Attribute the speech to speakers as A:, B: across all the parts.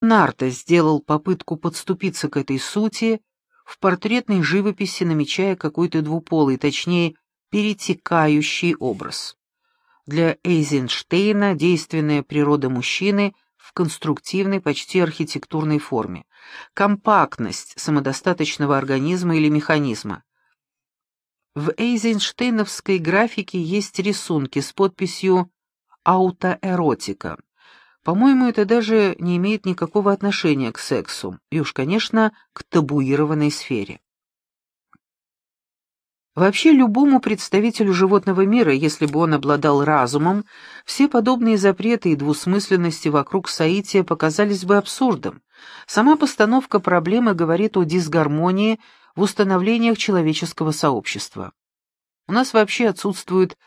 A: Нарта сделал попытку подступиться к этой сути в портретной живописи, намечая какой-то двуполый, точнее, перетекающий образ. Для Эйзенштейна действенная природа мужчины в конструктивной, почти архитектурной форме, компактность самодостаточного организма или механизма. В эйзенштейновской графике есть рисунки с подписью «аутоэротика». По-моему, это даже не имеет никакого отношения к сексу, и уж, конечно, к табуированной сфере. Вообще, любому представителю животного мира, если бы он обладал разумом, все подобные запреты и двусмысленности вокруг соития показались бы абсурдом. Сама постановка проблемы говорит о дисгармонии в установлениях человеческого сообщества. У нас вообще отсутствует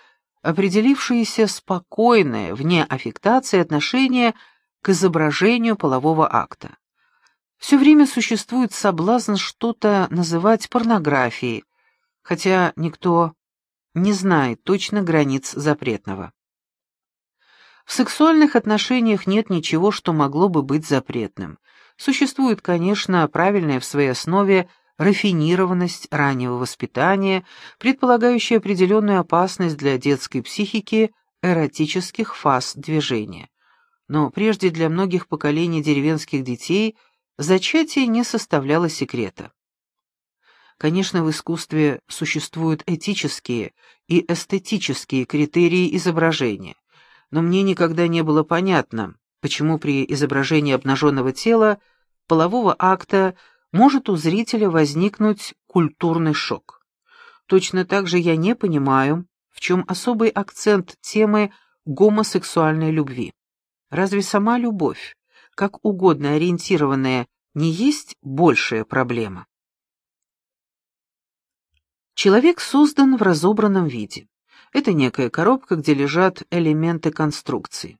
A: определившееся спокойное, вне аффектации отношение к изображению полового акта. Все время существует соблазн что-то называть порнографией, хотя никто не знает точно границ запретного. В сексуальных отношениях нет ничего, что могло бы быть запретным. Существует, конечно, правильная в своей основе рафинированность раннего воспитания, предполагающая определенную опасность для детской психики эротических фаз движения. Но прежде для многих поколений деревенских детей зачатие не составляло секрета. Конечно, в искусстве существуют этические и эстетические критерии изображения, но мне никогда не было понятно, почему при изображении обнаженного тела, полового акта – может у зрителя возникнуть культурный шок. Точно так же я не понимаю, в чем особый акцент темы гомосексуальной любви. Разве сама любовь, как угодно ориентированная, не есть большая проблема? Человек создан в разобранном виде. Это некая коробка, где лежат элементы конструкции.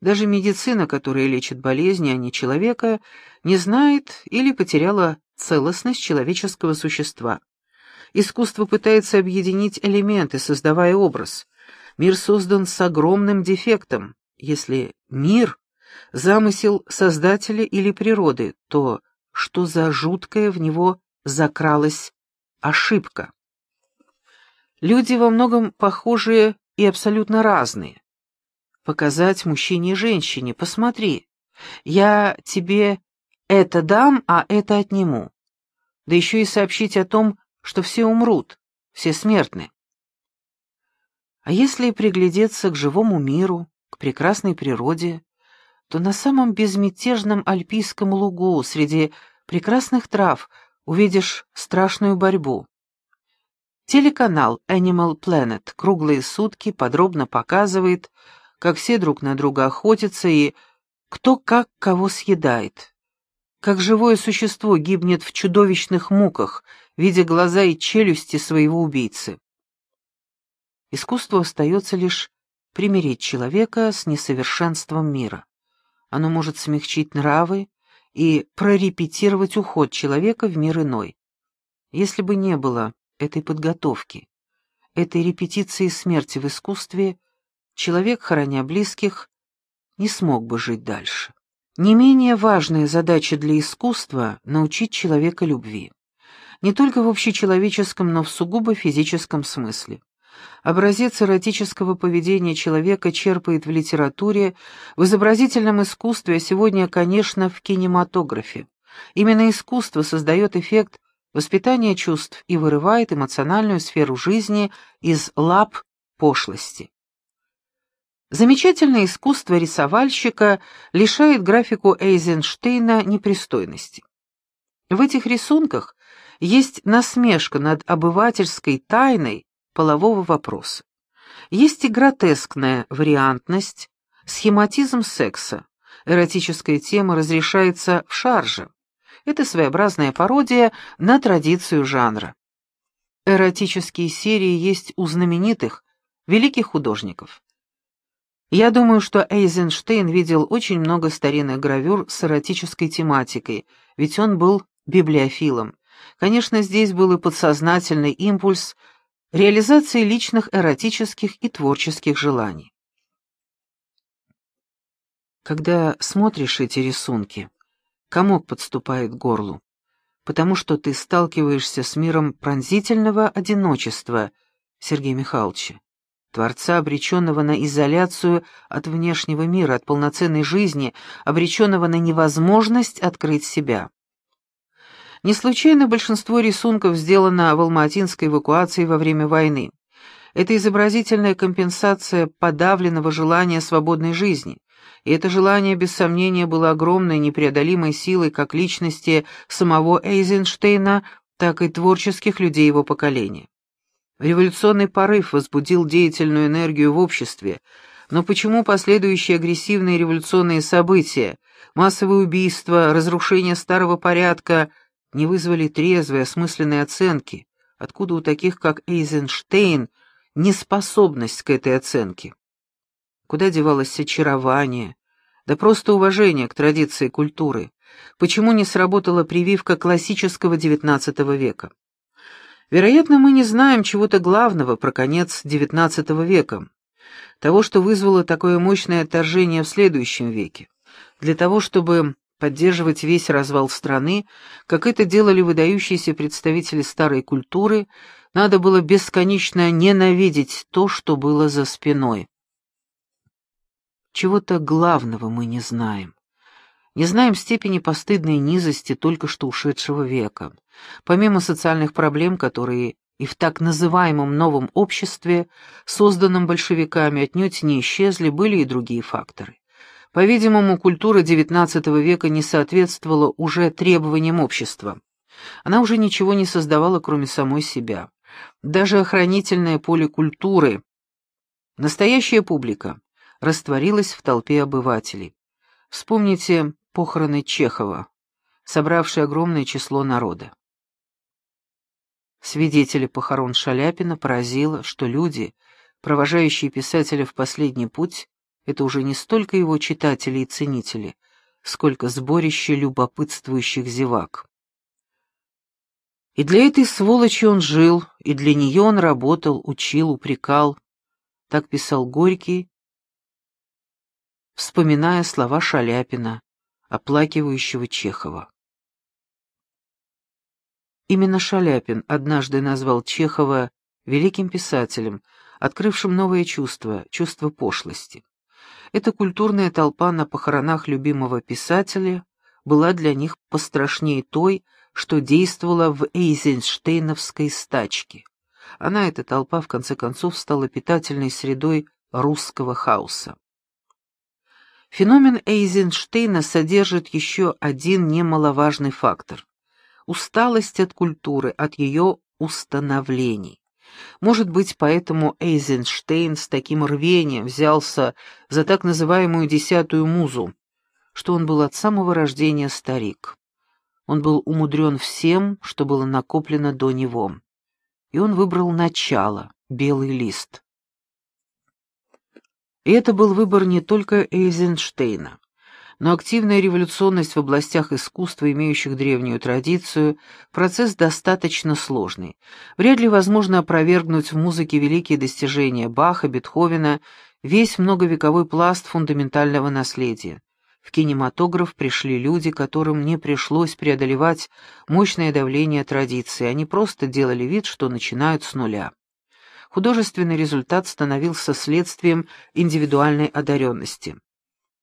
A: Даже медицина, которая лечит болезни, а не человека, не знает или потеряла целостность человеческого существа. Искусство пытается объединить элементы, создавая образ. Мир создан с огромным дефектом. Если мир — замысел создателя или природы, то что за жуткая в него закралась ошибка? Люди во многом похожие и абсолютно разные показать мужчине и женщине. Посмотри, я тебе это дам, а это отниму. Да еще и сообщить о том, что все умрут, все смертны. А если приглядеться к живому миру, к прекрасной природе, то на самом безмятежном альпийском лугу среди прекрасных трав увидишь страшную борьбу. Телеканал Animal Planet круглые сутки подробно показывает, как все друг на друга охотятся и кто как кого съедает. Как живое существо гибнет в чудовищных муках, видя глаза и челюсти своего убийцы. Искусство остается лишь примирить человека с несовершенством мира. Оно может смягчить нравы и прорепетировать уход человека в мир иной. Если бы не было этой подготовки, этой репетиции смерти в искусстве, человек, хороня близких, не смог бы жить дальше. Не менее важная задача для искусства — научить человека любви. Не только в общечеловеческом, но в сугубо физическом смысле. Образец эротического поведения человека черпает в литературе, в изобразительном искусстве, а сегодня, конечно, в кинематографе. Именно искусство создает эффект воспитания чувств и вырывает эмоциональную сферу жизни из лап пошлости. Замечательное искусство рисовальщика лишает графику Эйзенштейна непристойности. В этих рисунках есть насмешка над обывательской тайной полового вопроса. Есть и гротескная вариантность, схематизм секса. Эротическая тема разрешается в шарже. Это своеобразная пародия на традицию жанра. Эротические серии есть у знаменитых, великих художников. Я думаю, что Эйзенштейн видел очень много старинных гравюр с эротической тематикой, ведь он был библиофилом. Конечно, здесь был и подсознательный импульс реализации личных эротических и творческих желаний. Когда смотришь эти рисунки, комок подступает к горлу, потому что ты сталкиваешься с миром пронзительного одиночества Сергея Михайловича, Творца, обреченного на изоляцию от внешнего мира, от полноценной жизни, обреченного на невозможность открыть себя. Не случайно большинство рисунков сделано в алматинской эвакуации во время войны. Это изобразительная компенсация подавленного желания свободной жизни. И это желание, без сомнения, было огромной непреодолимой силой как личности самого Эйзенштейна, так и творческих людей его поколения. Революционный порыв возбудил деятельную энергию в обществе, но почему последующие агрессивные революционные события, массовые убийства, разрушение старого порядка не вызвали трезвой, осмысленной оценки? Откуда у таких, как Эйзенштейн, неспособность к этой оценке? Куда девалось очарование, да просто уважение к традиции культуры? Почему не сработала прививка классического XIX века? Вероятно, мы не знаем чего-то главного про конец XIX века, того, что вызвало такое мощное отторжение в следующем веке. Для того, чтобы поддерживать весь развал страны, как это делали выдающиеся представители старой культуры, надо было бесконечно ненавидеть то, что было за спиной. Чего-то главного мы не знаем. Не знаем степени постыдной низости только что ушедшего века. Помимо социальных проблем, которые и в так называемом новом обществе, созданном большевиками, отнюдь не исчезли, были и другие факторы. По-видимому, культура XIX века не соответствовала уже требованиям общества. Она уже ничего не создавала, кроме самой себя. Даже охранительное поле культуры, настоящая публика, растворилась в толпе обывателей. Вспомните похороны Чехова, собравшие огромное число народа. Свидетели похорон Шаляпина поразило, что люди, провожающие писателя в последний путь, это уже не столько его читатели и ценители, сколько сборище любопытствующих зевак. И для этой сволочи он жил, и для нее он работал, учил, упрекал. Так писал Горький, вспоминая слова Шаляпина, оплакивающего Чехова. Именно Шаляпин однажды назвал Чехова великим писателем, открывшим новое чувство, чувство пошлости. Эта культурная толпа на похоронах любимого писателя была для них пострашнее той, что действовала в Эйзенштейновской стачке. Она, эта толпа, в конце концов, стала питательной средой русского хаоса. Феномен Эйзенштейна содержит еще один немаловажный фактор – усталость от культуры, от ее установлений. Может быть, поэтому Эйзенштейн с таким рвением взялся за так называемую «десятую музу», что он был от самого рождения старик. Он был умудрен всем, что было накоплено до него. И он выбрал начало, белый лист. И это был выбор не только Эйзенштейна, но активная революционность в областях искусства, имеющих древнюю традицию, процесс достаточно сложный. Вряд ли возможно опровергнуть в музыке великие достижения Баха, Бетховена, весь многовековой пласт фундаментального наследия. В кинематограф пришли люди, которым не пришлось преодолевать мощное давление традиции, они просто делали вид, что начинают с нуля художественный результат становился следствием индивидуальной одаренности.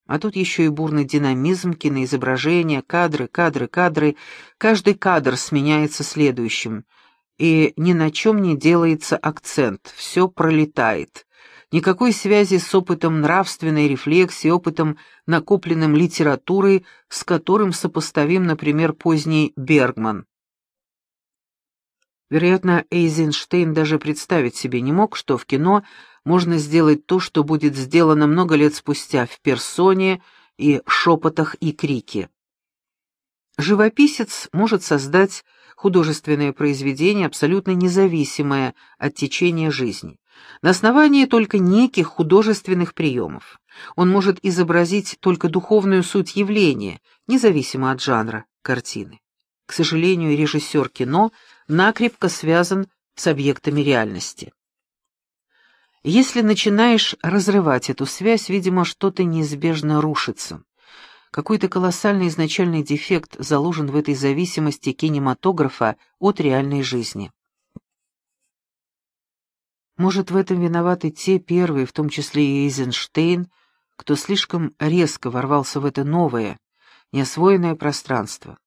A: А тут еще и бурный динамизм, киноизображения, кадры, кадры, кадры. Каждый кадр сменяется следующим. И ни на чем не делается акцент, все пролетает. Никакой связи с опытом нравственной рефлексии, опытом, накопленным литературой, с которым сопоставим, например, поздний Бергман. Вероятно, Эйзенштейн даже представить себе не мог, что в кино можно сделать то, что будет сделано много лет спустя в персоне и шепотах и крике. Живописец может создать художественное произведение, абсолютно независимое от течения жизни, на основании только неких художественных приемов. Он может изобразить только духовную суть явления, независимо от жанра картины. К сожалению, режиссер кино накрепко связан с объектами реальности. Если начинаешь разрывать эту связь, видимо, что-то неизбежно рушится. Какой-то колоссальный изначальный дефект заложен в этой зависимости кинематографа от реальной жизни. Может, в этом виноваты те первые, в том числе и Эйзенштейн, кто слишком резко ворвался в это новое, неосвоенное пространство.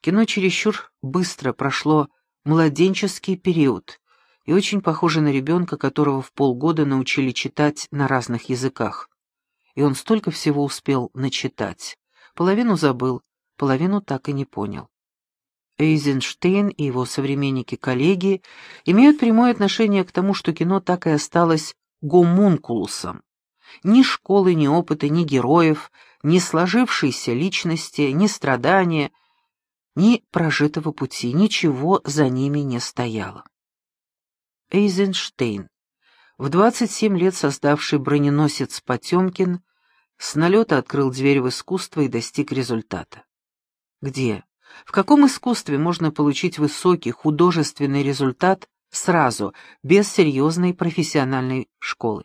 A: Кино чересчур быстро прошло младенческий период и очень похоже на ребенка, которого в полгода научили читать на разных языках. И он столько всего успел начитать. Половину забыл, половину так и не понял. Эйзенштейн и его современники-коллеги имеют прямое отношение к тому, что кино так и осталось гомункулусом. Ни школы, ни опыта, ни героев, ни сложившейся личности, ни страдания, ни прожитого пути, ничего за ними не стояло. Эйзенштейн, в 27 лет создавший броненосец «Потемкин», с налета открыл дверь в искусство и достиг результата. Где? В каком искусстве можно получить высокий художественный результат сразу, без серьезной профессиональной школы?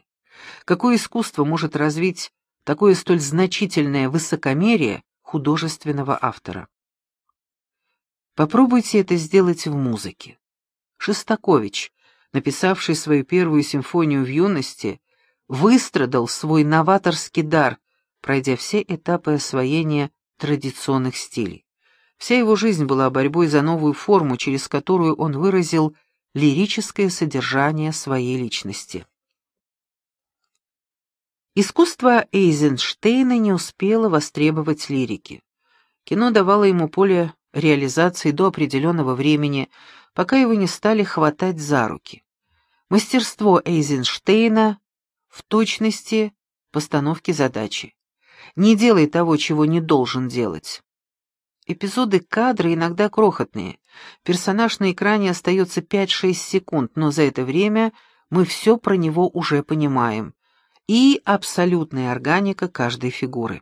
A: Какое искусство может развить такое столь значительное высокомерие художественного автора? Попробуйте это сделать в музыке. Шостакович, написавший свою первую симфонию в юности, выстрадал свой новаторский дар, пройдя все этапы освоения традиционных стилей. Вся его жизнь была борьбой за новую форму, через которую он выразил лирическое содержание своей личности. Искусство Эйзенштейна не успело востребовать лирики. Кино давало ему поле реализации до определенного времени, пока его не стали хватать за руки. Мастерство Эйзенштейна в точности постановки задачи. Не делай того, чего не должен делать. Эпизоды кадра иногда крохотные. Персонаж на экране остается 5-6 секунд, но за это время мы все про него уже понимаем. И абсолютная органика каждой фигуры.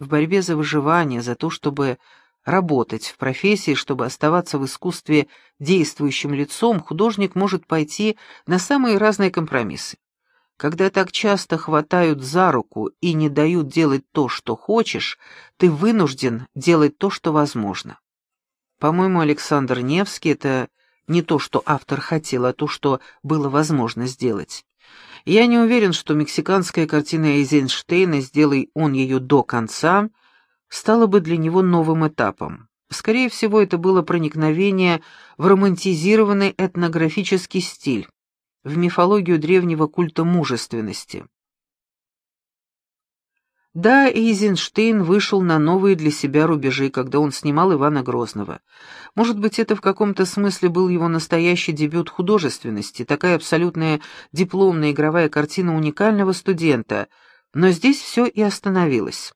A: В борьбе за выживание, за то, чтобы работать в профессии, чтобы оставаться в искусстве действующим лицом, художник может пойти на самые разные компромиссы. Когда так часто хватают за руку и не дают делать то, что хочешь, ты вынужден делать то, что возможно. По-моему, Александр Невский — это не то, что автор хотел, а то, что было возможно сделать. Я не уверен, что мексиканская картина Эйзенштейна «Сделай он ее до конца» стало бы для него новым этапом. Скорее всего, это было проникновение в романтизированный этнографический стиль, в мифологию древнего культа мужественности. Да, Эйзенштейн вышел на новые для себя рубежи, когда он снимал Ивана Грозного. Может быть, это в каком-то смысле был его настоящий дебют художественности, такая абсолютная дипломная игровая картина уникального студента, но здесь все и остановилось.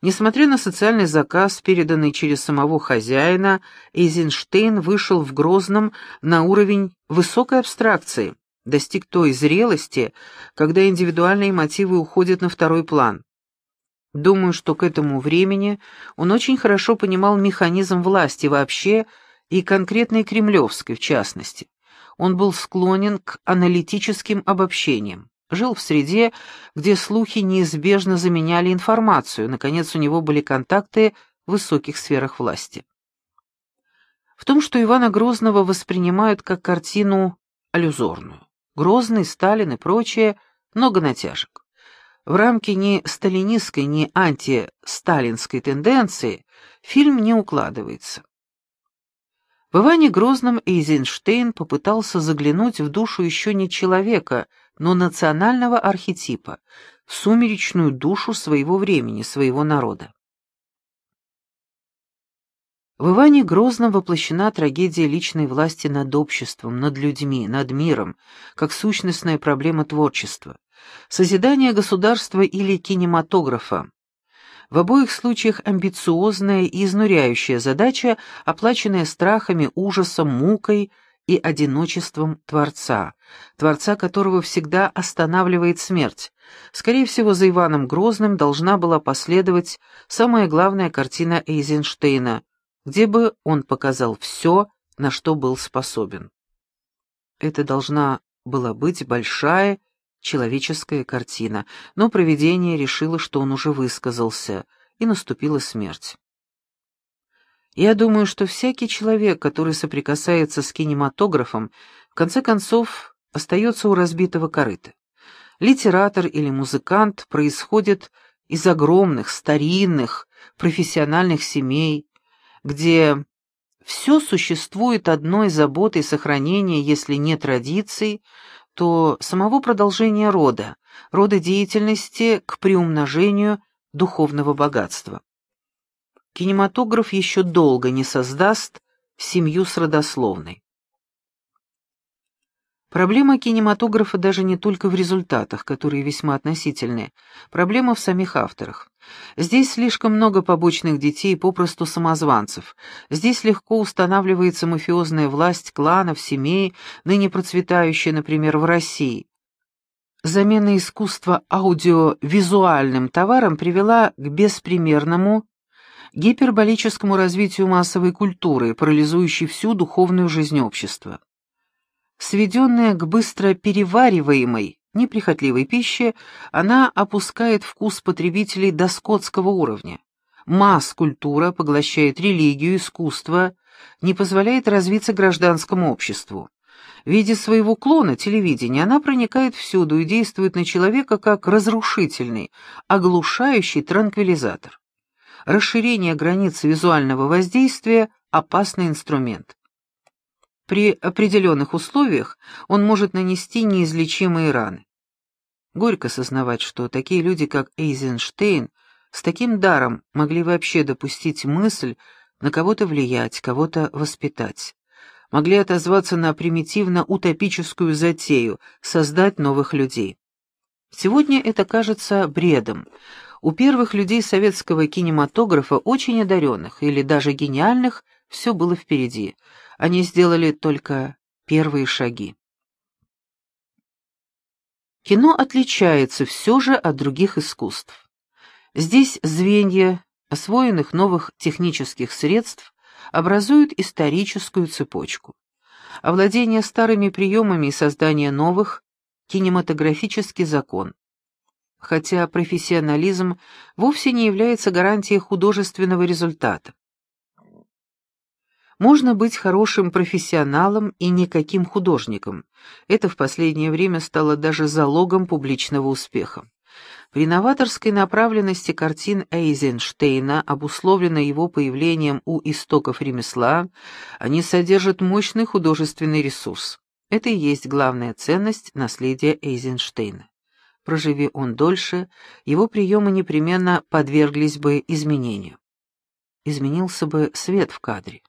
A: Несмотря на социальный заказ, переданный через самого хозяина, Эйзенштейн вышел в Грозном на уровень высокой абстракции, достиг той зрелости, когда индивидуальные мотивы уходят на второй план. Думаю, что к этому времени он очень хорошо понимал механизм власти вообще и конкретной кремлевской в частности. Он был склонен к аналитическим обобщениям жил в среде, где слухи неизбежно заменяли информацию, наконец у него были контакты в высоких сферах власти. В том, что Ивана Грозного воспринимают как картину аллюзорную. Грозный, Сталин и прочее – много натяжек. В рамки ни сталинистской, ни антисталинской тенденции фильм не укладывается. В Иване Грозном Эйзенштейн попытался заглянуть в душу еще не человека – но национального архетипа, сумеречную душу своего времени, своего народа. В Иване Грозном воплощена трагедия личной власти над обществом, над людьми, над миром, как сущностная проблема творчества, созидание государства или кинематографа. В обоих случаях амбициозная и изнуряющая задача, оплаченная страхами, ужасом, мукой, и одиночеством Творца, Творца которого всегда останавливает смерть. Скорее всего, за Иваном Грозным должна была последовать самая главная картина Эйзенштейна, где бы он показал все, на что был способен. Это должна была быть большая человеческая картина, но провидение решило, что он уже высказался, и наступила смерть. Я думаю, что всякий человек, который соприкасается с кинематографом, в конце концов остается у разбитого корыта. Литератор или музыкант происходит из огромных, старинных, профессиональных семей, где все существует одной заботой сохранения, если не традиций, то самого продолжения рода, рода деятельности к приумножению духовного богатства. Кинематограф еще долго не создаст семью с родословной. Проблема кинематографа даже не только в результатах, которые весьма относительны. Проблема в самих авторах. Здесь слишком много побочных детей, попросту самозванцев. Здесь легко устанавливается мафиозная власть кланов, семей, ныне процветающая, например, в России. Замена искусства аудиовизуальным товаром привела к беспримерному гиперболическому развитию массовой культуры, парализующей всю духовную жизнь общества сведенная к быстро перевариваемой, неприхотливой пище, она опускает вкус потребителей до скотского уровня. Масс-культура поглощает религию, искусство, не позволяет развиться гражданскому обществу. В виде своего клона телевидения она проникает всюду и действует на человека как разрушительный, оглушающий транквилизатор. Расширение границ визуального воздействия – опасный инструмент. При определенных условиях он может нанести неизлечимые раны. Горько сознавать, что такие люди, как Эйзенштейн, с таким даром могли вообще допустить мысль на кого-то влиять, кого-то воспитать. Могли отозваться на примитивно-утопическую затею, создать новых людей. Сегодня это кажется бредом. У первых людей советского кинематографа, очень одаренных или даже гениальных, все было впереди – они сделали только первые шаги. Кино отличается все же от других искусств. Здесь звенья освоенных новых технических средств образуют историческую цепочку. Овладение старыми приемами и создание новых – кинематографический закон. Хотя профессионализм вовсе не является гарантией художественного результата. Можно быть хорошим профессионалом и никаким художником. Это в последнее время стало даже залогом публичного успеха. При новаторской направленности картин Эйзенштейна, обусловленной его появлением у истоков ремесла, они содержат мощный художественный ресурс. Это и есть главная ценность наследия Эйзенштейна. Проживи он дольше, его приемы непременно подверглись бы изменению. Изменился бы свет в кадре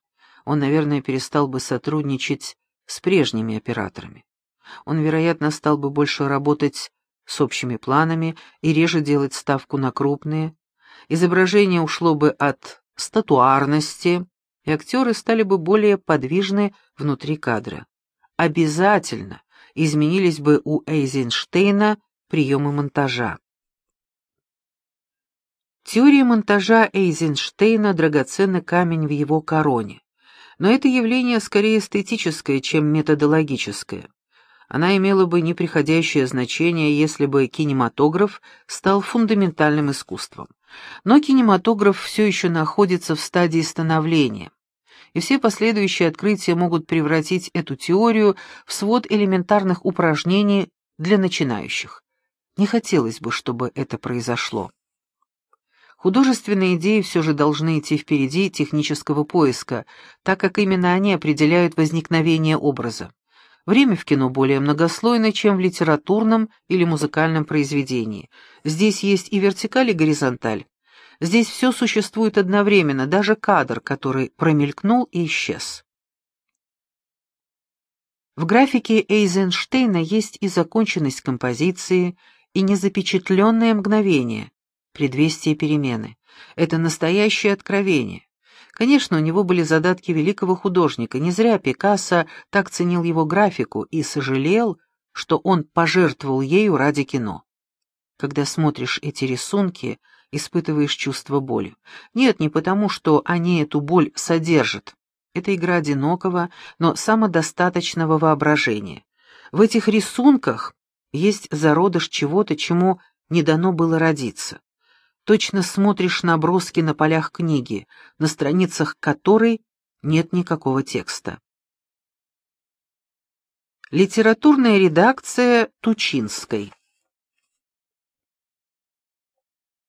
A: он, наверное, перестал бы сотрудничать с прежними операторами. Он, вероятно, стал бы больше работать с общими планами и реже делать ставку на крупные. Изображение ушло бы от статуарности, и актеры стали бы более подвижны внутри кадра. Обязательно изменились бы у Эйзенштейна приемы монтажа. Теория монтажа Эйзенштейна – драгоценный камень в его короне. Но это явление скорее эстетическое, чем методологическое. Она имела бы неприходящее значение, если бы кинематограф стал фундаментальным искусством. Но кинематограф все еще находится в стадии становления, и все последующие открытия могут превратить эту теорию в свод элементарных упражнений для начинающих. Не хотелось бы, чтобы это произошло. Художественные идеи все же должны идти впереди технического поиска, так как именно они определяют возникновение образа. Время в кино более многослойно, чем в литературном или музыкальном произведении. Здесь есть и вертикаль, и горизонталь. Здесь все существует одновременно, даже кадр, который промелькнул и исчез. В графике Эйзенштейна есть и законченность композиции, и незапечатленное мгновение, предвестие перемены. Это настоящее откровение. Конечно, у него были задатки великого художника, не зря Пикассо так ценил его графику и сожалел, что он пожертвовал ею ради кино. Когда смотришь эти рисунки, испытываешь чувство боли. Нет, не потому, что они эту боль содержат. Это игра одинокого, но самодостаточного воображения. В этих рисунках есть зародыш чего-то, чему не дано было родиться. Точно смотришь на броски на полях книги, на страницах которой нет никакого текста. Литературная редакция Тучинской